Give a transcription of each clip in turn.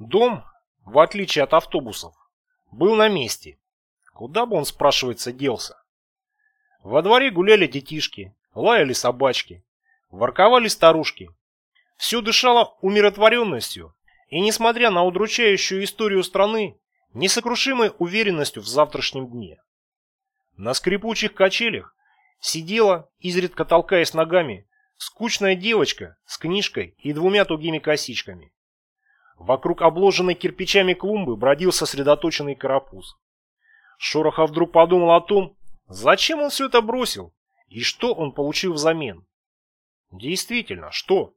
Дом, в отличие от автобусов, был на месте. Куда бы он, спрашивается, делся? Во дворе гуляли детишки, лаяли собачки, ворковали старушки. Все дышало умиротворенностью, и, несмотря на удручающую историю страны, несокрушимой уверенностью в завтрашнем дне. На скрипучих качелях сидела, изредка толкаясь ногами, скучная девочка с книжкой и двумя тугими косичками. Вокруг обложенной кирпичами клумбы бродил сосредоточенный карапуз. Шорохов вдруг подумал о том, зачем он все это бросил и что он получил взамен. Действительно, что?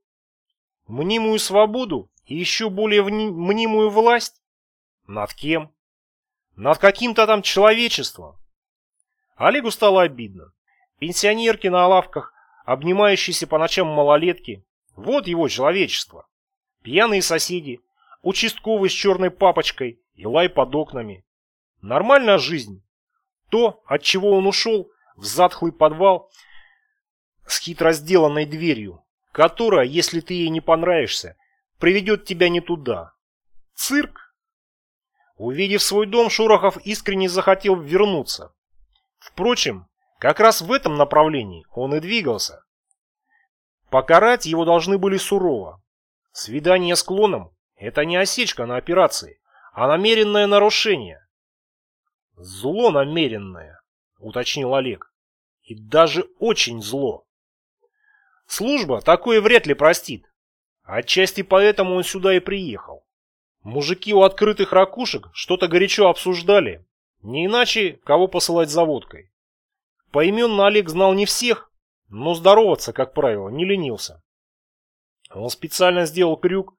Мнимую свободу и еще более мнимую власть? Над кем? Над каким-то там человечеством. Олегу стало обидно. Пенсионерки на лавках, обнимающиеся по ночам малолетки. Вот его человечество. Пьяные соседи, участковый с черной папочкой и лай под окнами. Нормальная жизнь. То, от чего он ушел, в затхлый подвал с хитро сделанной дверью, которая, если ты ей не понравишься, приведет тебя не туда. Цирк. Увидев свой дом, Шорохов искренне захотел вернуться. Впрочем, как раз в этом направлении он и двигался. Покарать его должны были сурово. Свидание с клоном это не осечка на операции, а намеренное нарушение. Зло намеренное, уточнил Олег. И даже очень зло. Служба такое вряд ли простит. Отчасти поэтому он сюда и приехал. Мужики у открытых ракушек что-то горячо обсуждали. Не иначе, кого посылать за водкой. Поименно Олег знал не всех, но здороваться, как правило, не ленился. Он специально сделал крюк,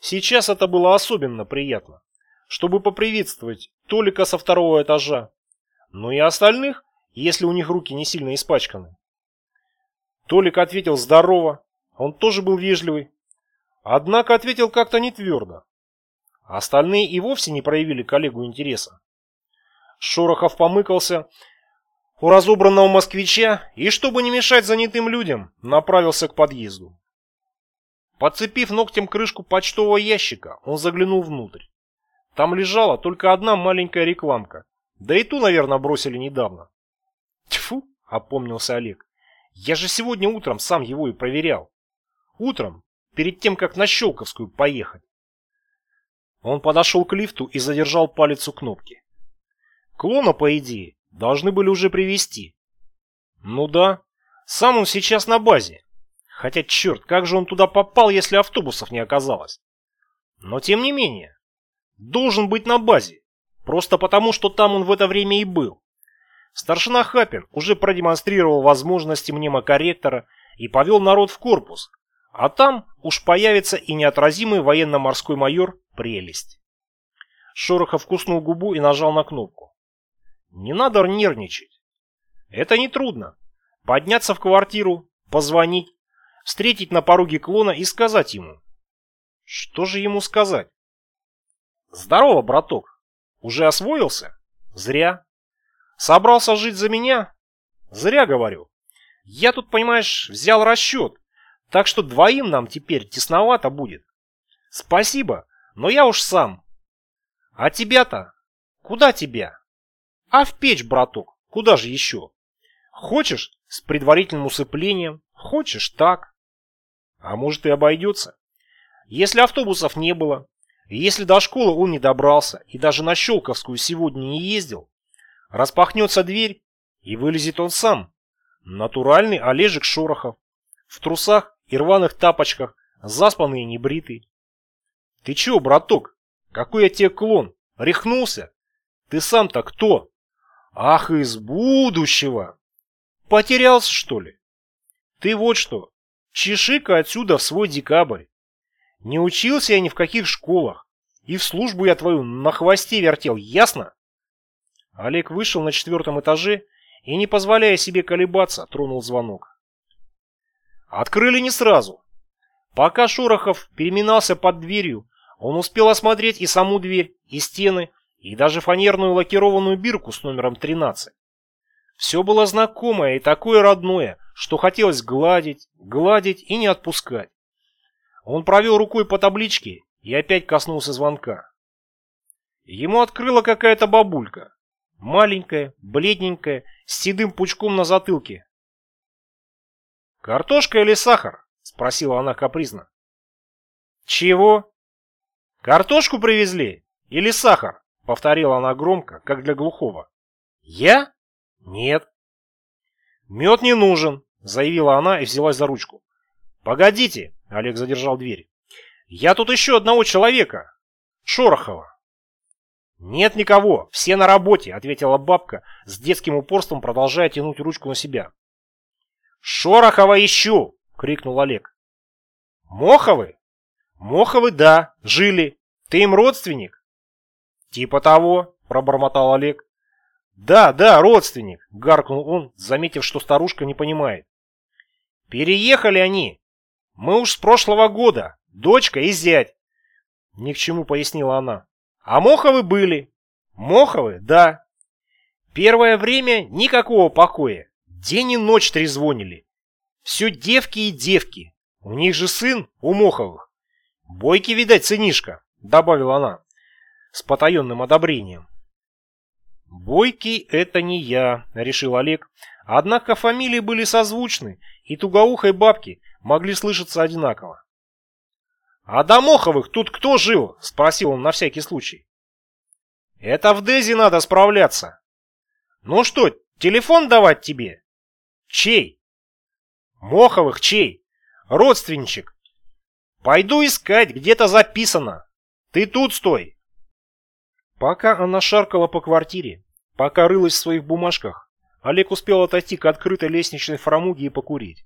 Сейчас это было особенно приятно, чтобы поприветствовать Толика со второго этажа, но и остальных, если у них руки не сильно испачканы. Толик ответил здорово, он тоже был вежливый, однако ответил как-то не твердо. Остальные и вовсе не проявили коллегу интереса. Шорохов помыкался у разобранного москвича и, чтобы не мешать занятым людям, направился к подъезду. Подцепив ногтем крышку почтового ящика, он заглянул внутрь. Там лежала только одна маленькая рекламка. Да и ту, наверное, бросили недавно. Тьфу, опомнился Олег. Я же сегодня утром сам его и проверял. Утром, перед тем, как на Щелковскую поехать. Он подошел к лифту и задержал палец у кнопки. Клона, по идее, должны были уже привести. Ну да, сам он сейчас на базе. Хотя, черт, как же он туда попал, если автобусов не оказалось? Но тем не менее, должен быть на базе, просто потому, что там он в это время и был. Старшина Хапин уже продемонстрировал возможности мнемокорректора и повел народ в корпус, а там уж появится и неотразимый военно-морской майор Прелесть. Шорохов вкуснул губу и нажал на кнопку. Не надо нервничать. Это нетрудно. Подняться в квартиру, позвонить, встретить на пороге клона и сказать ему. Что же ему сказать? Здорово, браток. Уже освоился? Зря. Собрался жить за меня? Зря, говорю. Я тут, понимаешь, взял расчет, так что двоим нам теперь тесновато будет. Спасибо, но я уж сам. А тебя-то? Куда тебя? А в печь, браток, куда же еще? Хочешь с предварительным усыплением, хочешь так. А может и обойдется. Если автобусов не было, если до школы он не добрался и даже на Щелковскую сегодня не ездил, распахнется дверь и вылезет он сам. Натуральный Олежек Шорохов. В трусах и рваных тапочках, заспанный и небритый. Ты чего, браток? Какой я тебе клон? Рехнулся? Ты сам-то кто? Ах, из будущего! Потерялся, что ли? Ты вот что, Чеши-ка отсюда в свой декабрь. Не учился я ни в каких школах. И в службу я твою на хвосте вертел, ясно? Олег вышел на четвертом этаже и, не позволяя себе колебаться, тронул звонок. Открыли не сразу. Пока Шорохов переминался под дверью, он успел осмотреть и саму дверь, и стены, и даже фанерную лакированную бирку с номером 13. Все было знакомое и такое родное, что хотелось гладить, гладить и не отпускать. Он провел рукой по табличке и опять коснулся звонка. Ему открыла какая-то бабулька. Маленькая, бледненькая, с седым пучком на затылке. «Картошка или сахар?» — спросила она капризно. «Чего?» «Картошку привезли? Или сахар?» — повторила она громко, как для глухого. «Я? Нет». «Мед не нужен», — заявила она и взялась за ручку. «Погодите», — Олег задержал дверь. «Я тут еще одного человека. Шорохова». «Нет никого, все на работе», — ответила бабка, с детским упорством продолжая тянуть ручку на себя. «Шорохова ищу!» — крикнул Олег. «Моховы?» «Моховы, да, жили. Ты им родственник?» «Типа того», — пробормотал Олег. «Да, да, родственник», — гаркнул он, заметив, что старушка не понимает. «Переехали они. Мы уж с прошлого года, дочка и зять». Ни к чему пояснила она. А Моховы были. Моховы, да. Первое время никакого покоя. День и ночь трезвонили. Все девки и девки. У них же сын у Моховых. Бойки, видать, сынишка, добавила она с потаенным одобрением. Бойкий это не я, решил Олег. Однако фамилии были созвучны, и тугоухой бабки могли слышаться одинаково. «А до Моховых тут кто жил?» – спросил он на всякий случай. «Это в Дези надо справляться». «Ну что, телефон давать тебе?» «Чей?» «Моховых чей? Родственничек». «Пойду искать, где-то записано. Ты тут стой». Пока она шаркала по квартире, пока рылась в своих бумажках, Олег успел отойти к открытой лестничной фрамуге и покурить.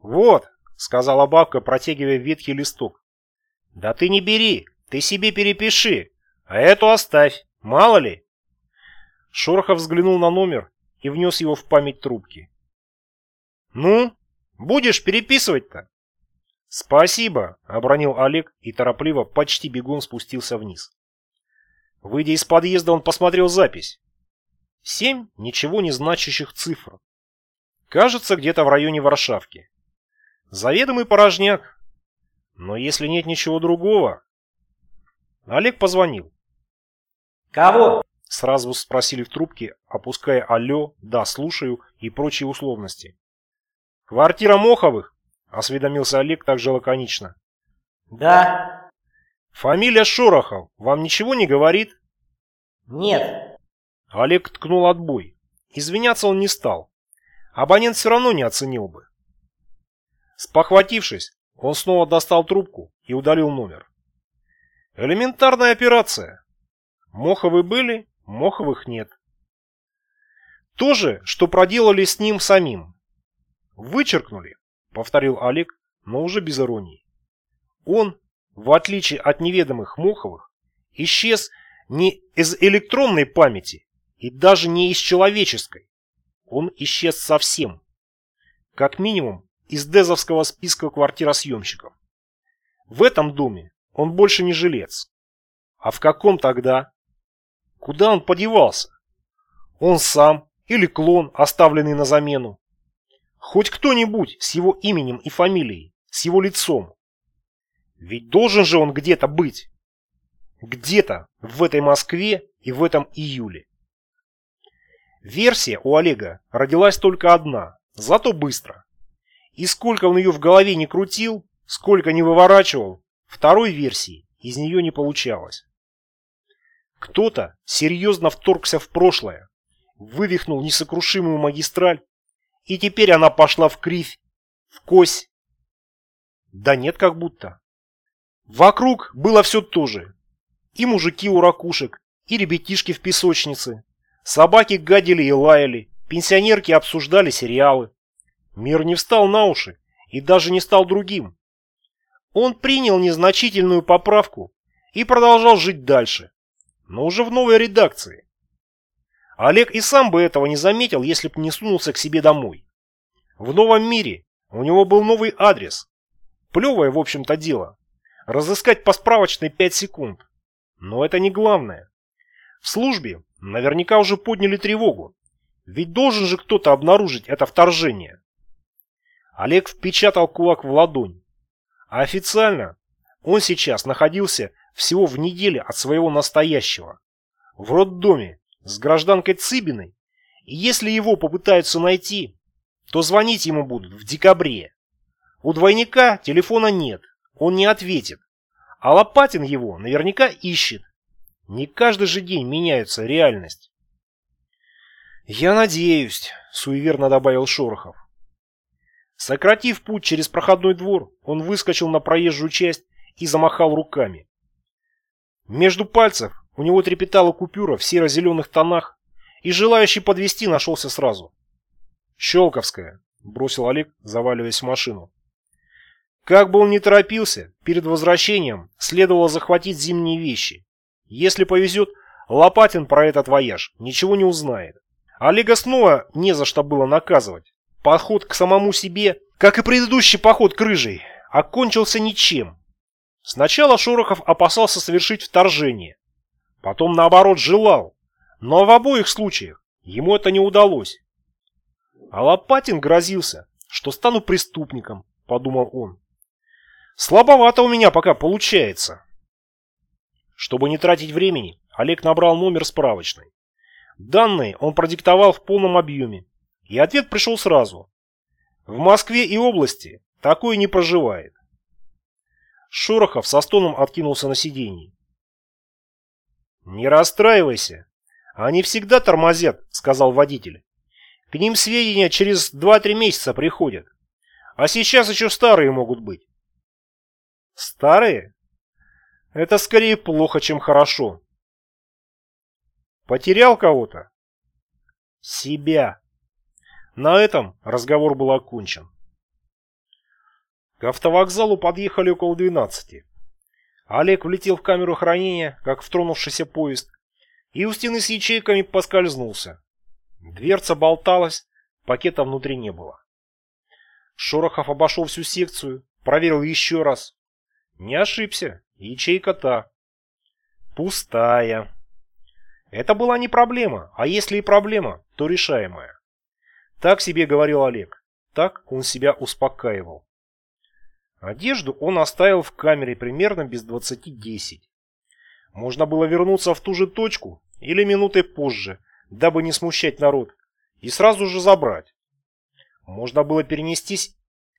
«Вот», — сказала бабка, протягивая ветхий листок, «Да ты не бери, ты себе перепиши, а эту оставь, мало ли». Шорохов взглянул на номер и внес его в память трубки. «Ну, будешь переписывать-то?» «Спасибо», — обронил Олег и торопливо, почти бегом спустился вниз. Выйдя из подъезда, он посмотрел запись. Семь ничего не значащих цифр. Кажется, где-то в районе Варшавки. Заведомый порожняк, но если нет ничего другого... Олег позвонил. «Кого?» Сразу спросили в трубке, опуская «Алло», «Да, слушаю» и прочие условности. «Квартира Моховых?» — осведомился Олег также лаконично. «Да». «Фамилия Шорохов вам ничего не говорит?» «Нет». Олег ткнул отбой. Извиняться он не стал. Абонент все равно не оценил бы. Спохватившись, он снова достал трубку и удалил номер. Элементарная операция. Моховы были, Моховых нет. То же, что проделали с ним самим. Вычеркнули, повторил Олег, но уже без иронии. Он, в отличие от неведомых Моховых, исчез не из электронной памяти и даже не из человеческой. Он исчез совсем. Как минимум из дезовского списка квартиросъемщиков. В этом доме он больше не жилец. А в каком тогда? Куда он подевался? Он сам или клон, оставленный на замену? Хоть кто-нибудь с его именем и фамилией, с его лицом. Ведь должен же он где-то быть. Где-то в этой Москве и в этом июле. Версия у Олега родилась только одна, зато быстро. И сколько он ее в голове не крутил, сколько не выворачивал, второй версии из нее не получалось. Кто-то серьезно вторгся в прошлое, вывихнул несокрушимую магистраль, и теперь она пошла в кривь, в кось. Да нет, как будто. Вокруг было все то же. И мужики у ракушек, и ребятишки в песочнице. Собаки гадили и лаяли, пенсионерки обсуждали сериалы. Мир не встал на уши и даже не стал другим. Он принял незначительную поправку и продолжал жить дальше, но уже в новой редакции. Олег и сам бы этого не заметил, если бы не сунулся к себе домой. В новом мире у него был новый адрес. Плевое, в общем-то, дело. Разыскать по справочной 5 секунд. Но это не главное. В службе наверняка уже подняли тревогу. Ведь должен же кто-то обнаружить это вторжение. Олег впечатал кулак в ладонь. А официально Он сейчас находился всего в неделе от своего настоящего. В роддоме с гражданкой Цыбиной. И если его попытаются найти, то звонить ему будут в декабре. У двойника телефона нет, он не ответит. А Лопатин его наверняка ищет. Не каждый же день меняется реальность. «Я надеюсь», — суеверно добавил Шорохов. Сократив путь через проходной двор, он выскочил на проезжую часть и замахал руками. Между пальцев у него трепетала купюра в серо-зеленых тонах, и желающий подвести нашелся сразу. «Щелковская», — бросил Олег, заваливаясь в машину. Как бы он ни торопился, перед возвращением следовало захватить зимние вещи. Если повезет, Лопатин про этот вояж ничего не узнает. Олега снова не за что было наказывать. Поход к самому себе, как и предыдущий поход к рыжей, окончился ничем. Сначала Шорохов опасался совершить вторжение, потом наоборот желал, но в обоих случаях ему это не удалось. А Лопатин грозился, что стану преступником, подумал он. Слабовато у меня пока получается. Чтобы не тратить времени, Олег набрал номер справочной. Данные он продиктовал в полном объеме, и ответ пришел сразу. В Москве и области такое не проживает. Шорохов со стоном откинулся на сиденье. «Не расстраивайся. Они всегда тормозят», — сказал водитель. «К ним сведения через 2-3 месяца приходят. А сейчас еще старые могут быть». «Старые? Это скорее плохо, чем хорошо». «Потерял кого-то?» «Себя», на этом разговор был окончен. К автовокзалу подъехали около 12. Олег влетел в камеру хранения, как в тронувшийся поезд, и у стены с ячейками поскользнулся. Дверца болталась, пакета внутри не было. Шорохов обошел всю секцию, проверил еще раз. Не ошибся, ячейка та. Пустая. Это была не проблема, а если и проблема, то решаемая. Так себе говорил Олег. Так он себя успокаивал. Одежду он оставил в камере примерно без двадцати десять. Можно было вернуться в ту же точку или минутой позже, дабы не смущать народ, и сразу же забрать. Можно было перенестись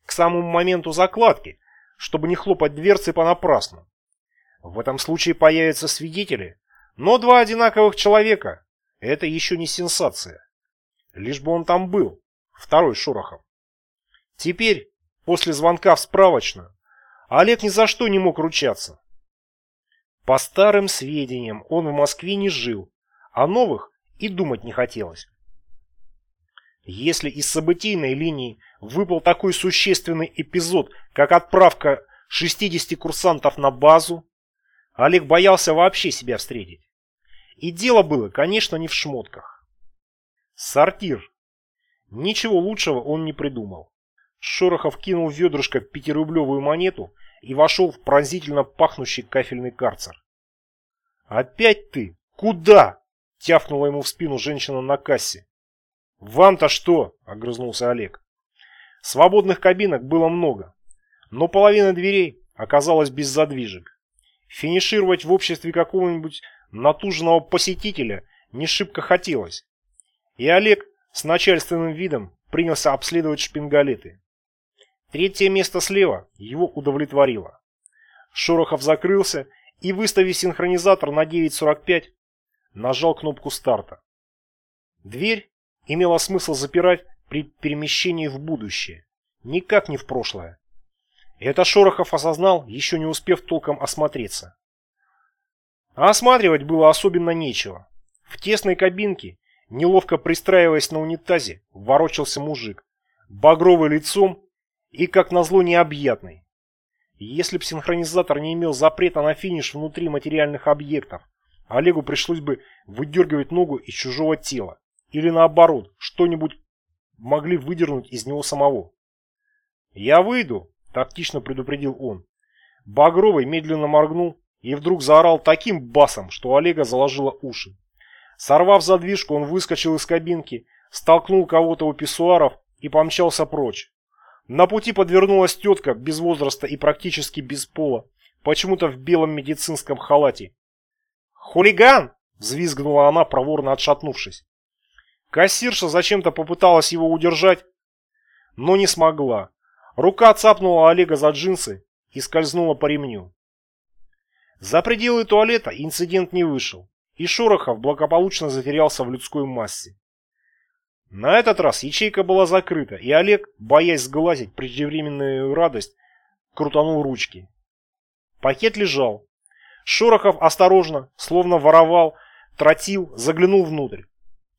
к самому моменту закладки, чтобы не хлопать дверцы понапрасну. В этом случае появятся свидетели, но два одинаковых человека – это еще не сенсация. Лишь бы он там был, второй Шорохов. Теперь, после звонка в справочную, Олег ни за что не мог ручаться. По старым сведениям, он в Москве не жил, а новых и думать не хотелось. Если из событийной линии выпал такой существенный эпизод, как отправка 60 курсантов на базу, Олег боялся вообще себя встретить. И дело было, конечно, не в шмотках. Сортир. Ничего лучшего он не придумал. Шорохов кинул в ведрышко пятирублевую монету и вошел в пронзительно пахнущий кафельный карцер. «Опять ты? Куда?» – тяфнула ему в спину женщина на кассе. «Вам-то что?» – огрызнулся Олег. Свободных кабинок было много, но половина дверей оказалась без задвижек. Финишировать в обществе какого-нибудь натужного посетителя не шибко хотелось. И Олег с начальственным видом принялся обследовать шпингалеты. Третье место слева его удовлетворило. Шорохов закрылся и, выставив синхронизатор на 9.45, нажал кнопку старта. Дверь имела смысл запирать при перемещении в будущее, никак не в прошлое. Это Шорохов осознал, еще не успев толком осмотреться. А осматривать было особенно нечего. В тесной кабинке Неловко пристраиваясь на унитазе, ворочался мужик, багровый лицом и, как назло, необъятный. Если б синхронизатор не имел запрета на финиш внутри материальных объектов, Олегу пришлось бы выдергивать ногу из чужого тела. Или наоборот, что-нибудь могли выдернуть из него самого. «Я выйду», – тактично предупредил он. Багровый медленно моргнул и вдруг заорал таким басом, что Олега заложило уши. Сорвав задвижку, он выскочил из кабинки, столкнул кого-то у писсуаров и помчался прочь. На пути подвернулась тетка без возраста и практически без пола, почему-то в белом медицинском халате. «Хулиган!» — взвизгнула она, проворно отшатнувшись. Кассирша зачем-то попыталась его удержать, но не смогла. Рука цапнула Олега за джинсы и скользнула по ремню. За пределы туалета инцидент не вышел, и Шорохов благополучно затерялся в людской массе. На этот раз ячейка была закрыта, и Олег, боясь сглазить преждевременную радость, крутанул ручки. Пакет лежал. Шорохов осторожно, словно воровал, тротил, заглянул внутрь.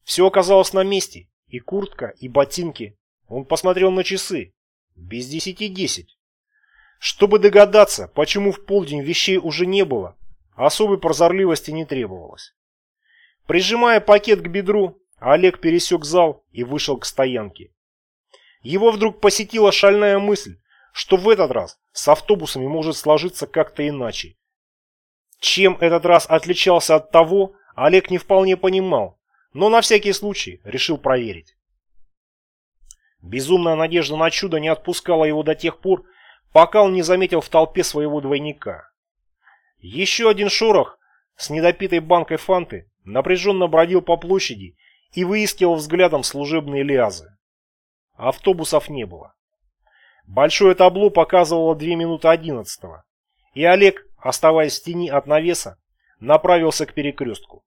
Все оказалось на месте, и куртка, и ботинки. Он посмотрел на часы. Без десяти десять. Чтобы догадаться, почему в полдень вещей уже не было, особой прозорливости не требовалось. Прижимая пакет к бедру, Олег пересек зал и вышел к стоянке. Его вдруг посетила шальная мысль, что в этот раз с автобусами может сложиться как-то иначе. Чем этот раз отличался от того, Олег не вполне понимал, но на всякий случай решил проверить. Безумная надежда на чудо не отпускала его до тех пор, пока он не заметил в толпе своего двойника. Еще один шорох с недопитой банкой фанты напряженно бродил по площади и выискивал взглядом служебные лиазы. Автобусов не было. Большое табло показывало 2 минуты одиннадцатого, и Олег, оставаясь в тени от навеса, направился к перекрестку.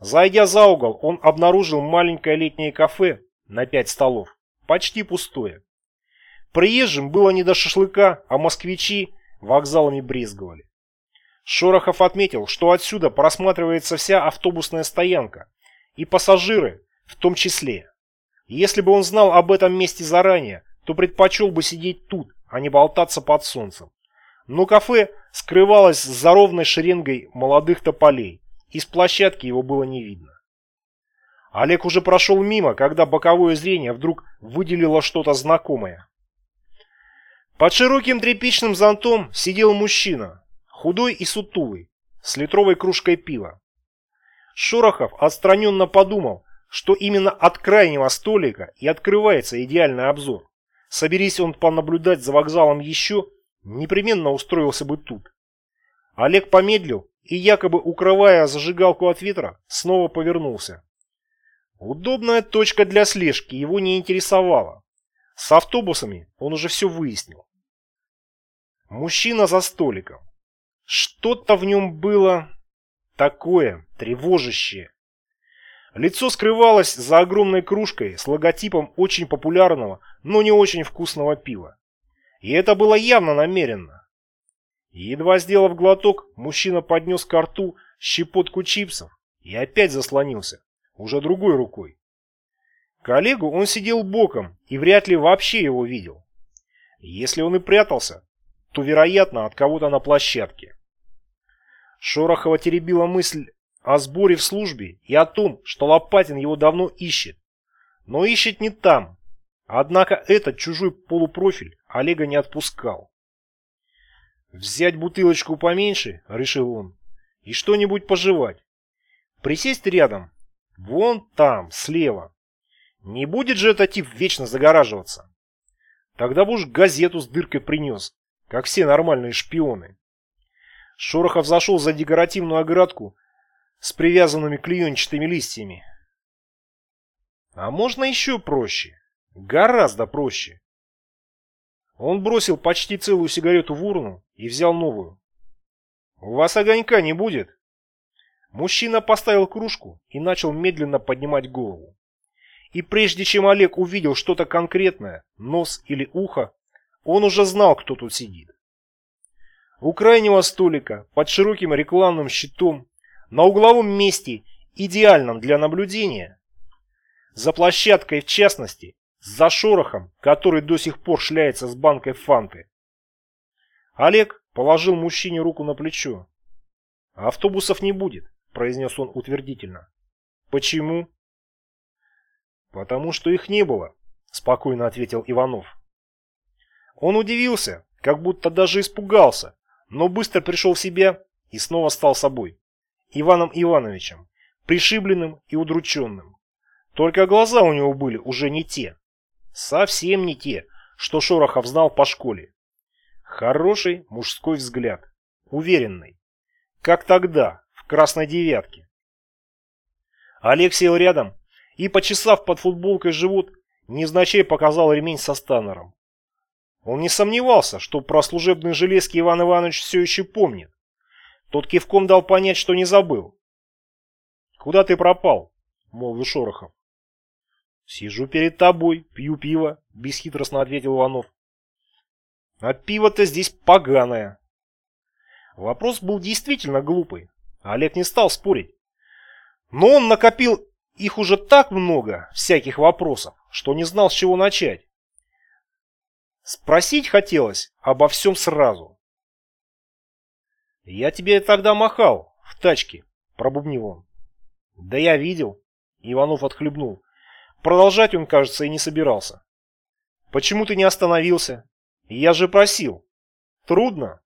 Зайдя за угол, он обнаружил маленькое летнее кафе на пять столов, почти пустое. Приезжим было не до шашлыка, а москвичи вокзалами брезговали. Шорохов отметил, что отсюда просматривается вся автобусная стоянка, и пассажиры в том числе. Если бы он знал об этом месте заранее, то предпочел бы сидеть тут, а не болтаться под солнцем. Но кафе скрывалось за ровной шеренгой молодых тополей, и с площадки его было не видно. Олег уже прошел мимо, когда боковое зрение вдруг выделило что-то знакомое. Под широким тряпичным зонтом сидел мужчина, худой и сутулый, с литровой кружкой пива. Шорохов отстраненно подумал, что именно от крайнего столика и открывается идеальный обзор. Соберись он понаблюдать за вокзалом еще, непременно устроился бы тут. Олег помедлил и, якобы укрывая зажигалку от ветра, снова повернулся. Удобная точка для слежки его не интересовала. С автобусами он уже все выяснил. Мужчина за столиком. Что-то в нем было такое, тревожащее. Лицо скрывалось за огромной кружкой с логотипом очень популярного, но не очень вкусного пива. И это было явно намеренно. Едва сделав глоток, мужчина поднес к рту щепотку чипсов и опять заслонился уже другой рукой. Коллегу он сидел боком и вряд ли вообще его видел. Если он и прятался, то, вероятно, от кого-то на площадке. Шорохова теребила мысль о сборе в службе и о том, что Лопатин его давно ищет. Но ищет не там. Однако этот чужой полупрофиль Олега не отпускал. «Взять бутылочку поменьше», — решил он, — «и что-нибудь пожевать. Присесть рядом Вон там, слева. Не будет же этот тип вечно загораживаться. Тогда бы уж газету с дыркой принес, как все нормальные шпионы. Шорохов зашел за декоративную оградку с привязанными клеенчатыми листьями. А можно еще проще. Гораздо проще. Он бросил почти целую сигарету в урну и взял новую. «У вас огонька не будет?» Мужчина поставил кружку и начал медленно поднимать голову. И прежде чем Олег увидел что-то конкретное, нос или ухо, он уже знал, кто тут сидит. У крайнего столика, под широким рекламным щитом, на угловом месте, идеальном для наблюдения, за площадкой в частности, за шорохом, который до сих пор шляется с банкой фанты. Олег положил мужчине руку на плечо. Автобусов не будет. — произнес он утвердительно. «Почему?» «Потому что их не было», — спокойно ответил Иванов. Он удивился, как будто даже испугался, но быстро пришел в себя и снова стал собой. Иваном Ивановичем, пришибленным и удрученным. Только глаза у него были уже не те. Совсем не те, что Шорохов знал по школе. Хороший мужской взгляд, уверенной. Как тогда, в красной девятке. Олег сел рядом и, почесав под футболкой живот, невзначай показал ремень со станером. Он не сомневался, что про служебные железки Иван Иванович все еще помнит. Тот кивком дал понять, что не забыл. «Куда ты пропал?» — молвил Шорохов. «Сижу перед тобой, пью пиво», — бесхитростно ответил Иванов. «А пиво-то здесь поганое». Вопрос был действительно глупый. Олег не стал спорить. Но он накопил их уже так много, всяких вопросов, что не знал, с чего начать. Спросить хотелось обо всем сразу. «Я тебе тогда махал, в тачке», — пробубнил он. «Да я видел», — Иванов отхлебнул. Продолжать он, кажется, и не собирался. «Почему ты не остановился? Я же просил. Трудно?»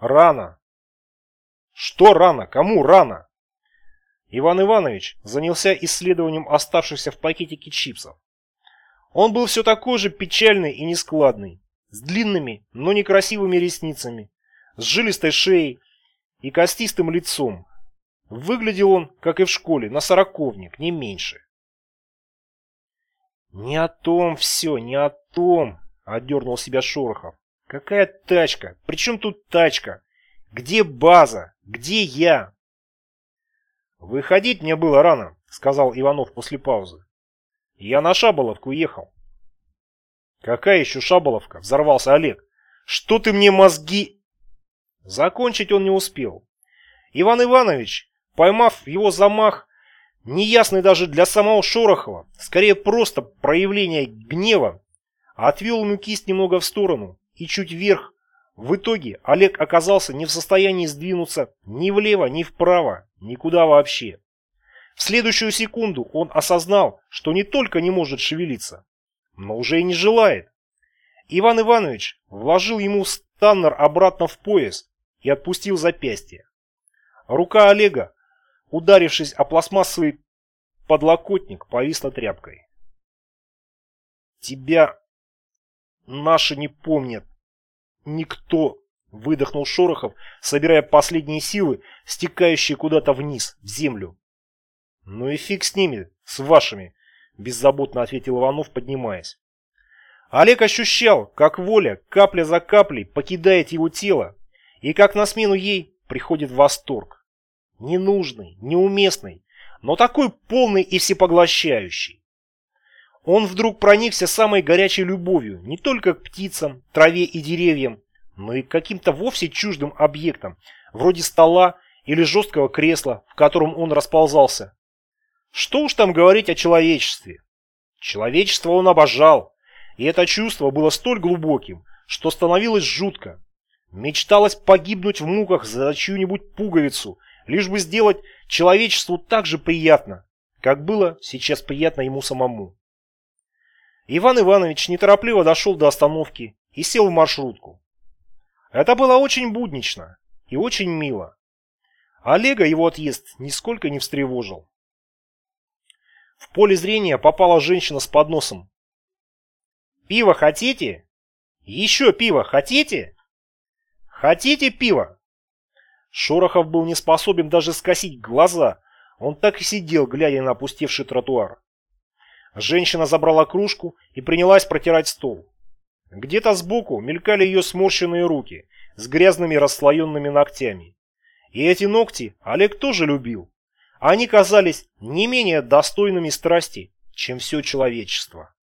«Рано». «Что рано? Кому рано?» Иван Иванович занялся исследованием оставшихся в пакетике чипсов. Он был все такой же печальный и нескладный, с длинными, но некрасивыми ресницами, с жилистой шеей и костистым лицом. Выглядел он, как и в школе, на сороковник, не меньше. «Не о том все, не о том», — одернул себя Шорохов. «Какая тачка? Причем тут тачка? Где база? Где я?» «Выходить мне было рано», — сказал Иванов после паузы. «Я на Шаболовку ехал». «Какая еще Шаболовка?» — взорвался Олег. «Что ты мне мозги...» Закончить он не успел. Иван Иванович, поймав его замах, неясный даже для самого Шорохова, скорее просто проявление гнева, отвел ему кисть немного в сторону и чуть вверх. В итоге Олег оказался не в состоянии сдвинуться ни влево, ни вправо, никуда вообще. В следующую секунду он осознал, что не только не может шевелиться, но уже и не желает. Иван Иванович вложил ему станнер обратно в пояс и отпустил запястье. Рука Олега, ударившись о пластмассовый подлокотник, повисла тряпкой. «Тебя наши не помнят. Никто!» — выдохнул Шорохов, собирая последние силы, стекающие куда-то вниз, в землю. «Ну и фиг с ними, с вашими!» — беззаботно ответил Иванов, поднимаясь. Олег ощущал, как воля капля за каплей покидает его тело, и как на смену ей приходит восторг. Ненужный, неуместный, но такой полный и всепоглощающий. Он вдруг проникся самой горячей любовью не только к птицам, траве и деревьям, но и к каким-то вовсе чуждым объектам, вроде стола или жесткого кресла, в котором он расползался. Что уж там говорить о человечестве. Человечество он обожал, и это чувство было столь глубоким, что становилось жутко. Мечталось погибнуть в муках за чью-нибудь пуговицу, лишь бы сделать человечеству так же приятно, как было сейчас приятно ему самому. Иван Иванович неторопливо дошел до остановки и сел в маршрутку. Это было очень буднично и очень мило. Олега его отъезд нисколько не встревожил. В поле зрения попала женщина с подносом. «Пиво хотите? Еще пиво хотите? Хотите пиво?» Шорохов был не способен даже скосить глаза. Он так и сидел, глядя на опустевший тротуар. Женщина забрала кружку и принялась протирать стол. Где-то сбоку мелькали ее сморщенные руки с грязными расслоенными ногтями. И эти ногти Олег тоже любил. Они казались не менее достойными страсти, чем все человечество.